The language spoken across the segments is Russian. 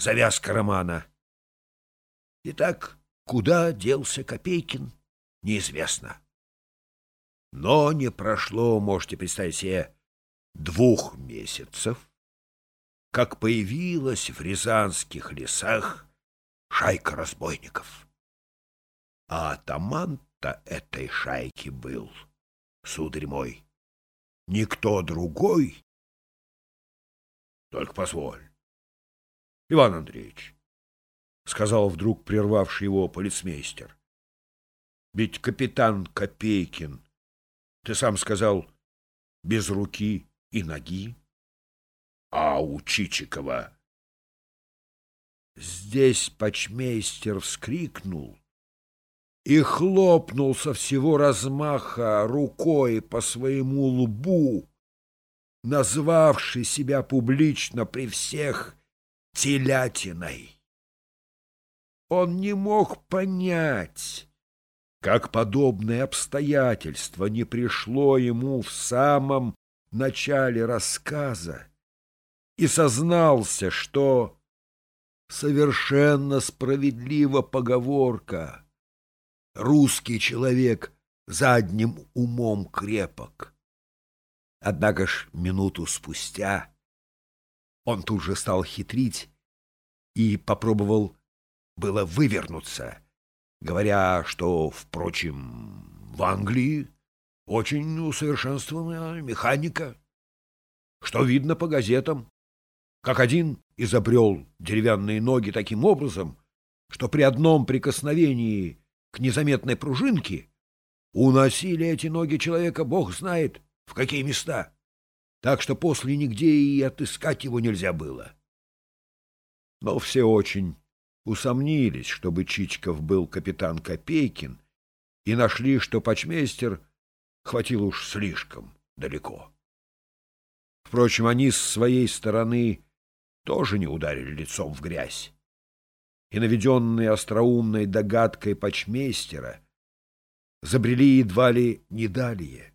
завязка романа. Итак, куда делся Копейкин, неизвестно. Но не прошло, можете представить себе, двух месяцев, как появилась в рязанских лесах шайка разбойников. А атаман-то этой шайки был, сударь мой, никто другой. Только позволь, Иван Андреевич, — сказал вдруг прервавший его полицмейстер, — ведь капитан Копейкин, ты сам сказал, без руки и ноги, а у Чичикова... Здесь почмейстер вскрикнул и хлопнул со всего размаха рукой по своему лбу, назвавший себя публично при всех телятиной. Он не мог понять, как подобное обстоятельство не пришло ему в самом начале рассказа, и сознался, что совершенно справедлива поговорка «русский человек задним умом крепок». Однако ж минуту спустя он тут же стал хитрить и попробовал было вывернуться, говоря, что, впрочем, в Англии очень усовершенствованная механика, что видно по газетам, как один изобрел деревянные ноги таким образом, что при одном прикосновении к незаметной пружинке уносили эти ноги человека бог знает в какие места так что после нигде и отыскать его нельзя было. Но все очень усомнились, чтобы Чичков был капитан Копейкин, и нашли, что почмейстер хватил уж слишком далеко. Впрочем, они с своей стороны тоже не ударили лицом в грязь, и, наведенные остроумной догадкой почмейстера, забрели едва ли не далее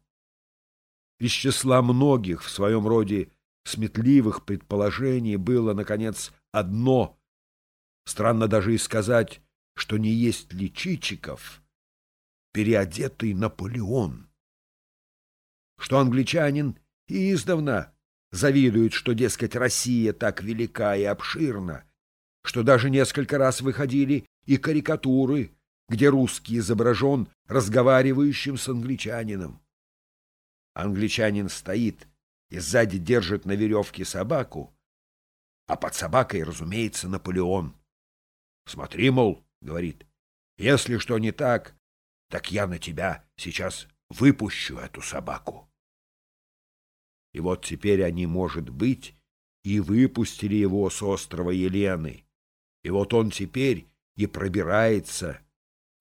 из числа многих в своем роде сметливых предположений было, наконец, одно. Странно даже и сказать, что не есть ли Чичиков переодетый Наполеон. Что англичанин и издавна завидует, что, дескать, Россия так велика и обширна, что даже несколько раз выходили и карикатуры, где русский изображен разговаривающим с англичанином. Англичанин стоит и сзади держит на веревке собаку, а под собакой, разумеется, Наполеон. Смотри, мол, говорит, если что не так, так я на тебя сейчас выпущу эту собаку. И вот теперь они, может быть, и выпустили его с острова Елены. И вот он теперь и пробирается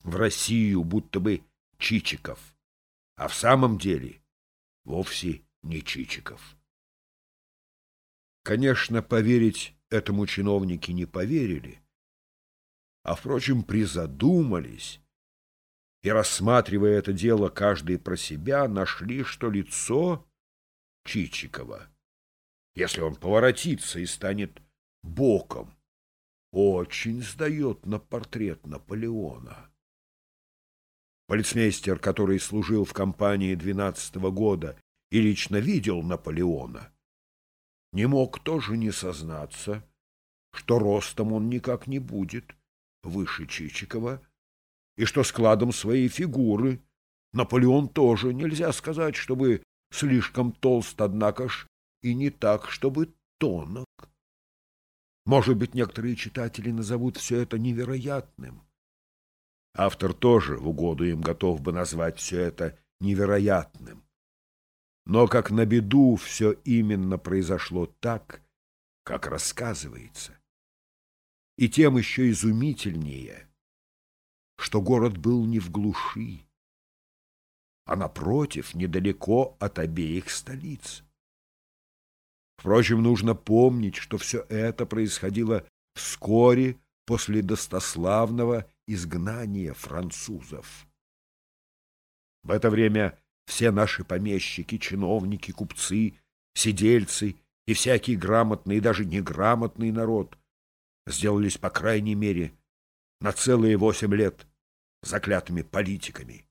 в Россию, будто бы Чичиков. А в самом деле вовсе не Чичиков. Конечно, поверить этому чиновники не поверили, а, впрочем, призадумались и, рассматривая это дело каждый про себя, нашли, что лицо Чичикова, если он поворотится и станет боком, очень сдает на портрет Наполеона. Полицмейстер, который служил в компании двенадцатого года и лично видел Наполеона, не мог тоже не сознаться, что ростом он никак не будет выше Чичикова, и что складом своей фигуры Наполеон тоже нельзя сказать, чтобы слишком толст, однако ж и не так, чтобы тонок. Может быть, некоторые читатели назовут все это невероятным. Автор тоже в угоду им готов бы назвать все это невероятным. Но, как на беду, все именно произошло так, как рассказывается. И тем еще изумительнее, что город был не в глуши, а, напротив, недалеко от обеих столиц. Впрочем, нужно помнить, что все это происходило вскоре после достославного изгнания французов. В это время все наши помещики, чиновники, купцы, сидельцы и всякий грамотный и даже неграмотный народ сделались, по крайней мере, на целые восемь лет заклятыми политиками.